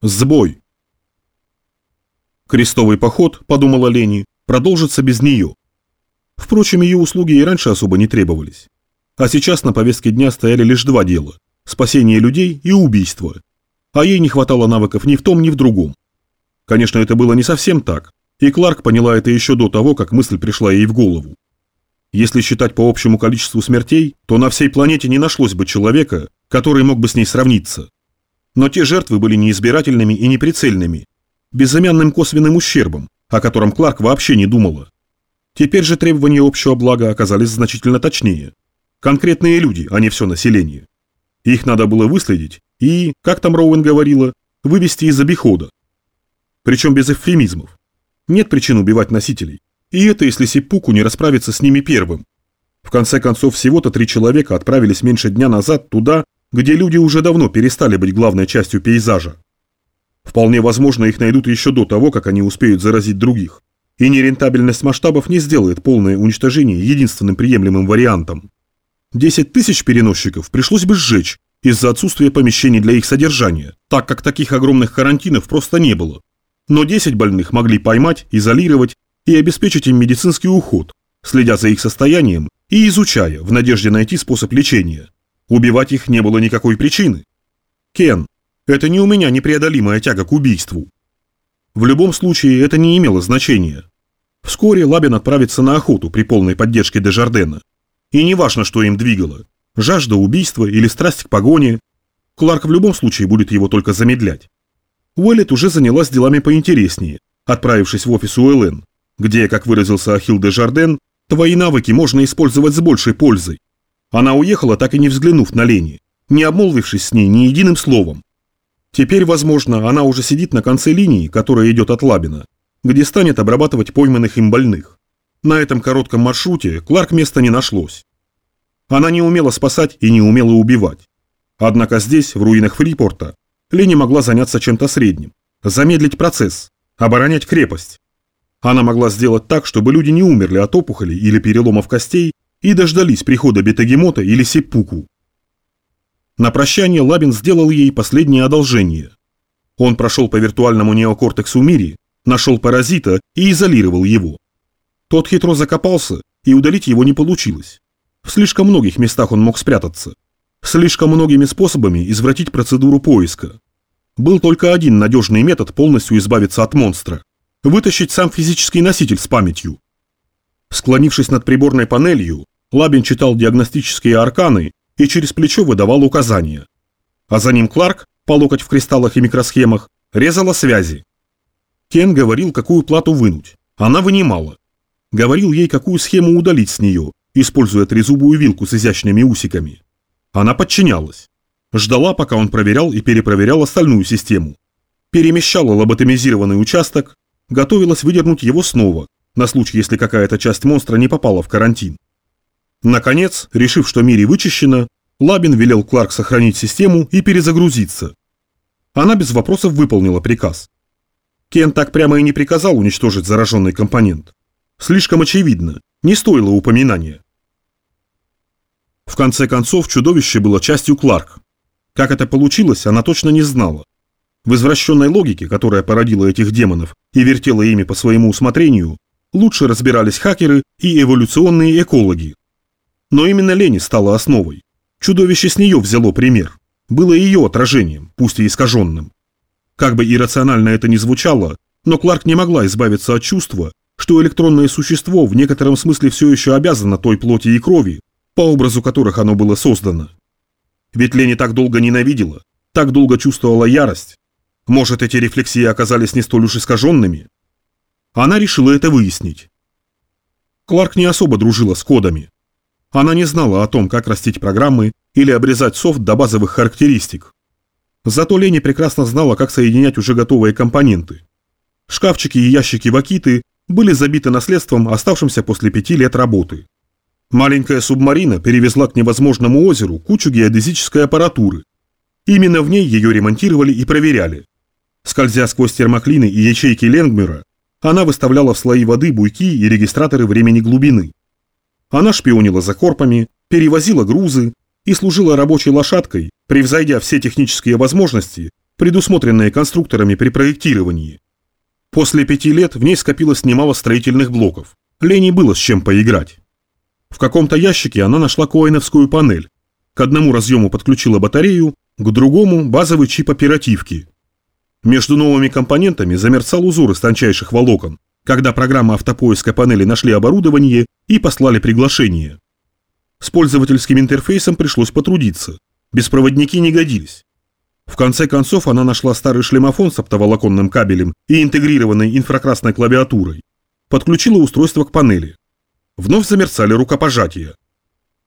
Сбой. Крестовый поход, подумала Лени, продолжится без нее. Впрочем, ее услуги и раньше особо не требовались. А сейчас на повестке дня стояли лишь два дела – спасение людей и убийство. А ей не хватало навыков ни в том, ни в другом. Конечно, это было не совсем так, и Кларк поняла это еще до того, как мысль пришла ей в голову. Если считать по общему количеству смертей, то на всей планете не нашлось бы человека, который мог бы с ней сравниться. Но те жертвы были неизбирательными и неприцельными, безымянным косвенным ущербом, о котором Кларк вообще не думала. Теперь же требования общего блага оказались значительно точнее. Конкретные люди, а не все население. Их надо было выследить и, как там Роуэн говорила, вывести из обихода. Причем без эвфемизмов. Нет причин убивать носителей. И это если Сипуку не расправится с ними первым. В конце концов, всего-то три человека отправились меньше дня назад туда, где люди уже давно перестали быть главной частью пейзажа. Вполне возможно, их найдут еще до того, как они успеют заразить других. И нерентабельность масштабов не сделает полное уничтожение единственным приемлемым вариантом. 10 тысяч переносчиков пришлось бы сжечь из-за отсутствия помещений для их содержания, так как таких огромных карантинов просто не было. Но 10 больных могли поймать, изолировать и обеспечить им медицинский уход, следя за их состоянием и изучая, в надежде найти способ лечения. Убивать их не было никакой причины. Кен, это не у меня непреодолимая тяга к убийству. В любом случае это не имело значения. Вскоре Лабин отправится на охоту при полной поддержке Дежардена. И не важно, что им двигало – жажда убийства или страсть к погоне. Кларк в любом случае будет его только замедлять. Уэллет уже занялась делами поинтереснее, отправившись в офис УЛН, где, как выразился Ахилл Дежарден, твои навыки можно использовать с большей пользой. Она уехала, так и не взглянув на Лени, не обмолвившись с ней ни единым словом. Теперь, возможно, она уже сидит на конце линии, которая идет от Лабина, где станет обрабатывать пойманных им больных. На этом коротком маршруте Кларк места не нашлось. Она не умела спасать и не умела убивать. Однако здесь, в руинах Фрипорта, Лени могла заняться чем-то средним, замедлить процесс, оборонять крепость. Она могла сделать так, чтобы люди не умерли от опухолей или переломов костей и дождались прихода Бетагемота или Сеппуку. На прощание Лабин сделал ей последнее одолжение. Он прошел по виртуальному неокортексу Мири, нашел паразита и изолировал его. Тот хитро закопался, и удалить его не получилось. В слишком многих местах он мог спрятаться. Слишком многими способами извратить процедуру поиска. Был только один надежный метод полностью избавиться от монстра – вытащить сам физический носитель с памятью. Склонившись над приборной панелью, Лабин читал диагностические арканы и через плечо выдавал указания. А за ним Кларк, по локоть в кристаллах и микросхемах, резала связи. Кен говорил, какую плату вынуть. Она вынимала. Говорил ей, какую схему удалить с нее, используя трезубую вилку с изящными усиками. Она подчинялась. Ждала, пока он проверял и перепроверял остальную систему. Перемещала лоботомизированный участок, готовилась выдернуть его снова, на случай, если какая-то часть монстра не попала в карантин. Наконец, решив, что Мири вычищена, Лабин велел Кларк сохранить систему и перезагрузиться. Она без вопросов выполнила приказ. Кен так прямо и не приказал уничтожить зараженный компонент. Слишком очевидно, не стоило упоминания. В конце концов, чудовище было частью Кларк. Как это получилось, она точно не знала. В извращенной логике, которая породила этих демонов и вертела ими по своему усмотрению, лучше разбирались хакеры и эволюционные экологи. Но именно Лени стала основой. Чудовище с нее взяло пример. Было ее отражением, пусть и искаженным. Как бы иррационально это ни звучало, но Кларк не могла избавиться от чувства, что электронное существо в некотором смысле все еще обязано той плоти и крови, по образу которых оно было создано. Ведь Лени так долго ненавидела, так долго чувствовала ярость. Может, эти рефлексии оказались не столь уж искаженными? Она решила это выяснить. Кларк не особо дружила с кодами. Она не знала о том, как растить программы или обрезать софт до базовых характеристик. Зато Лени прекрасно знала, как соединять уже готовые компоненты. Шкафчики и ящики Вакиты были забиты наследством, оставшимся после пяти лет работы. Маленькая субмарина перевезла к невозможному озеру кучу геодезической аппаратуры. Именно в ней ее ремонтировали и проверяли. Скользя сквозь термоклины и ячейки Ленгмера, она выставляла в слои воды буйки и регистраторы времени глубины. Она шпионила за корпами, перевозила грузы и служила рабочей лошадкой, превзойдя все технические возможности, предусмотренные конструкторами при проектировании. После пяти лет в ней скопилось немало строительных блоков. Лене было с чем поиграть. В каком-то ящике она нашла коиновскую панель. К одному разъему подключила батарею, к другому – базовый чип оперативки. Между новыми компонентами замерцал узор из тончайших волокон, когда программа автопоиска панели нашли оборудование и послали приглашение. С пользовательским интерфейсом пришлось потрудиться. Беспроводники не годились. В конце концов она нашла старый шлемофон с оптоволоконным кабелем и интегрированной инфракрасной клавиатурой. Подключила устройство к панели. Вновь замерцали рукопожатия.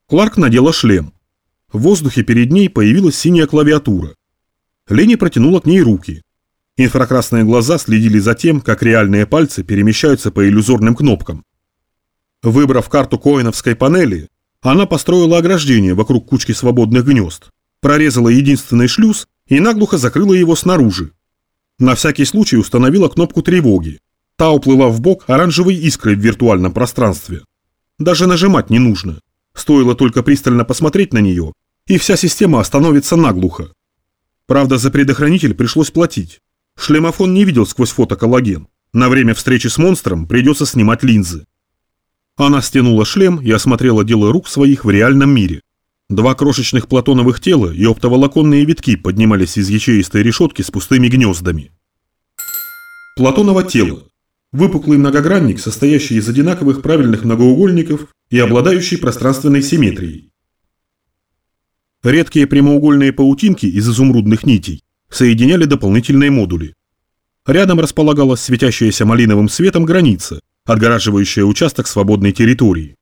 Кларк надела шлем. В воздухе перед ней появилась синяя клавиатура. Лени протянула к ней руки. Инфракрасные глаза следили за тем, как реальные пальцы перемещаются по иллюзорным кнопкам. Выбрав карту коиновской панели, она построила ограждение вокруг кучки свободных гнезд, прорезала единственный шлюз и наглухо закрыла его снаружи. На всякий случай установила кнопку тревоги. Та уплыла в бок оранжевой искрой в виртуальном пространстве. Даже нажимать не нужно. Стоило только пристально посмотреть на нее, и вся система остановится наглухо. Правда, за предохранитель пришлось платить. Шлемофон не видел сквозь фото коллаген. На время встречи с монстром придется снимать линзы. Она стянула шлем и осмотрела дело рук своих в реальном мире. Два крошечных платоновых тела и оптоволоконные витки поднимались из ячеистой решетки с пустыми гнездами. Платоново тело. Выпуклый многогранник, состоящий из одинаковых правильных многоугольников и обладающий пространственной симметрией. Редкие прямоугольные паутинки из изумрудных нитей соединяли дополнительные модули. Рядом располагалась светящаяся малиновым светом граница, отгораживающая участок свободной территории.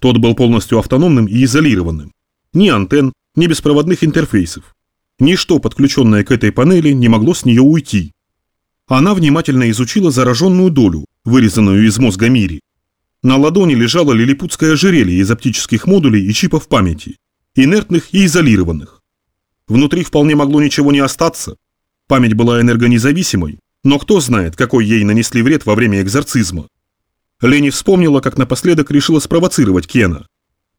Тот был полностью автономным и изолированным. Ни антенн, ни беспроводных интерфейсов. Ничто, подключенное к этой панели, не могло с нее уйти. Она внимательно изучила зараженную долю, вырезанную из мозга Мири. На ладони лежало лилипутское ожерелье из оптических модулей и чипов памяти, инертных и изолированных. Внутри вполне могло ничего не остаться. Память была энергонезависимой, но кто знает, какой ей нанесли вред во время экзорцизма. Лени вспомнила, как напоследок решила спровоцировать Кена.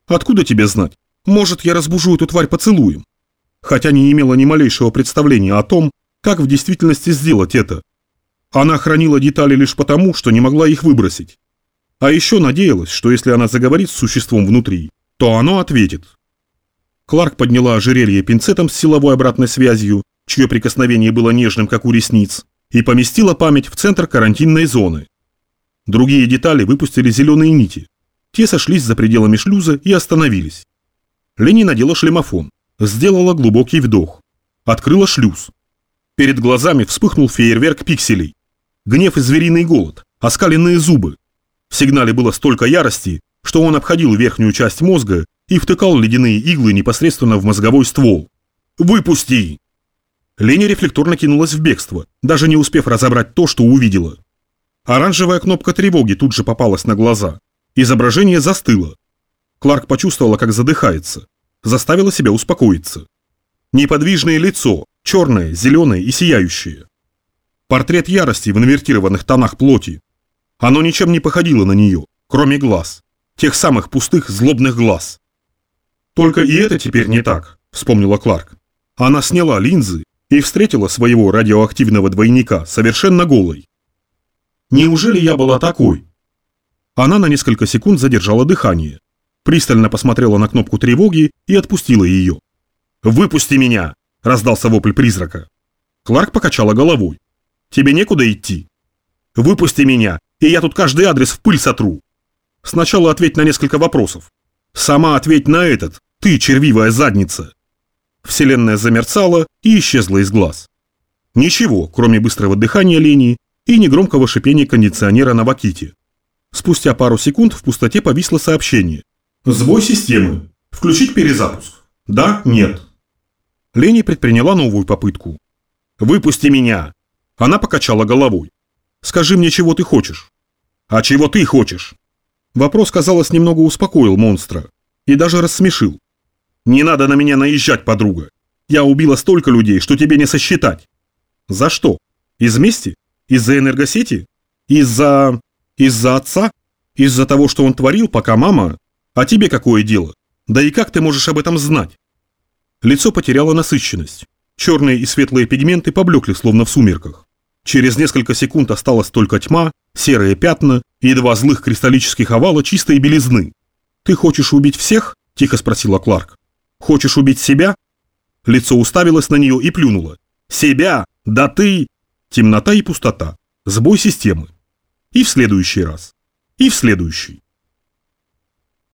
«Откуда тебе знать? Может, я разбужу эту тварь поцелуем?» Хотя не имела ни малейшего представления о том, как в действительности сделать это. Она хранила детали лишь потому, что не могла их выбросить. А еще надеялась, что если она заговорит с существом внутри, то оно ответит. Кларк подняла ожерелье пинцетом с силовой обратной связью, чье прикосновение было нежным, как у ресниц, и поместила память в центр карантинной зоны. Другие детали выпустили зеленые нити. Те сошлись за пределами шлюза и остановились. Лени надела шлемофон, сделала глубокий вдох, открыла шлюз. Перед глазами вспыхнул фейерверк пикселей. Гнев и звериный голод, оскаленные зубы. В сигнале было столько ярости, что он обходил верхнюю часть мозга и втыкал ледяные иглы непосредственно в мозговой ствол. «Выпусти!» Леня рефлекторно кинулась в бегство, даже не успев разобрать то, что увидела. Оранжевая кнопка тревоги тут же попалась на глаза. Изображение застыло. Кларк почувствовала, как задыхается. Заставила себя успокоиться. Неподвижное лицо, черное, зеленое и сияющее. Портрет ярости в инвертированных тонах плоти. Оно ничем не походило на нее, кроме глаз. Тех самых пустых злобных глаз. «Только и это теперь не так», — вспомнила Кларк. Она сняла линзы и встретила своего радиоактивного двойника совершенно голой. «Неужели я была такой?» Она на несколько секунд задержала дыхание, пристально посмотрела на кнопку тревоги и отпустила ее. «Выпусти меня!» – раздался вопль призрака. Кларк покачала головой. «Тебе некуда идти?» «Выпусти меня, и я тут каждый адрес в пыль сотру!» «Сначала ответь на несколько вопросов. Сама ответь на этот, ты, червивая задница!» Вселенная замерцала и исчезла из глаз. Ничего, кроме быстрого дыхания линии и негромкого шипения кондиционера на ваките. Спустя пару секунд в пустоте повисло сообщение. «Сбой системы. Включить перезапуск. Да? Нет». Лени предприняла новую попытку. «Выпусти меня!» Она покачала головой. «Скажи мне, чего ты хочешь?» «А чего ты хочешь?» Вопрос, казалось, немного успокоил монстра. И даже рассмешил. «Не надо на меня наезжать, подруга. Я убила столько людей, что тебе не сосчитать». «За что? Из мести? Из-за энергосети? Из-за... из-за отца? Из-за того, что он творил, пока мама... А тебе какое дело? Да и как ты можешь об этом знать?» Лицо потеряло насыщенность. Черные и светлые пигменты поблекли словно в сумерках. Через несколько секунд осталась только тьма, серые пятна и два злых кристаллических овала чистой белизны. «Ты хочешь убить всех?» – тихо спросила Кларк. «Хочешь убить себя?» Лицо уставилось на нее и плюнуло. «Себя? Да ты...» Темнота и пустота. Сбой системы. И в следующий раз. И в следующий.